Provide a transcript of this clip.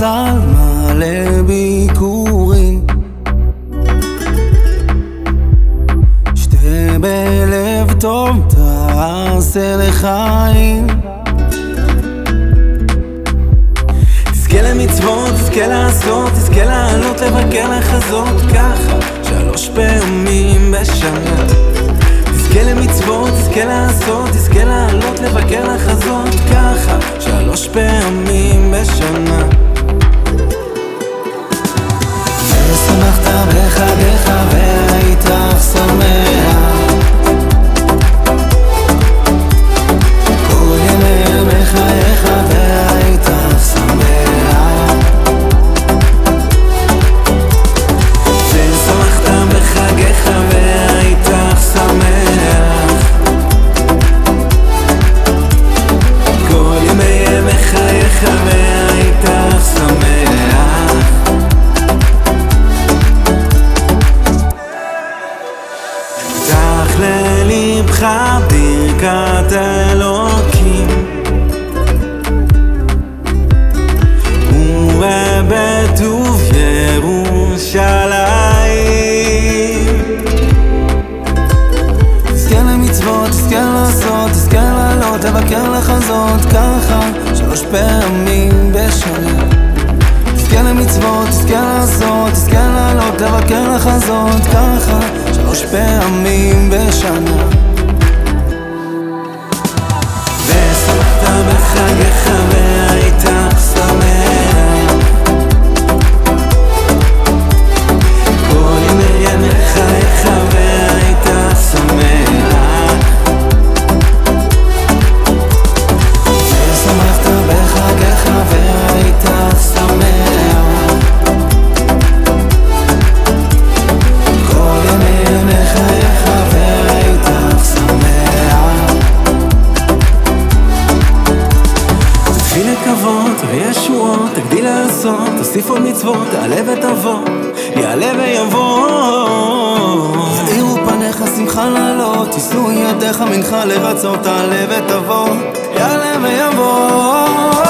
סל מלא ביקורים שתה בלב טוב, תעשה לחיים. תזכה למצוות, תזכה לעשות, תזכה לעלות, לבקר, לחזות ככה שלוש פעמים בשנה. תזכה למצוות, תזכה לעשות, תזכה לעלות, לבקר, לחזות ככה שלוש פעמים בשנה ללבך ברכת אלוקים. וראה בטוב ירושלים. תזכה למצוות, תזכה לעשות, תזכה לעלות, לבקר לחזות ככה שלוש פעמים בשנה. תזכה למצוות, תזכה לעשות, תזכה לעלות, לבקר לחזות ככה שלוש פעמים בשנה כבוד וישועות, תגדיל לעשות, תוסיף עוד מצוות, תעלה ותבוא, יעלה ויבוא. האירו פניך שמחה לעלות, תישאו ידיך מנחה לרצות, תעלה ותבוא, יעלה ויבוא.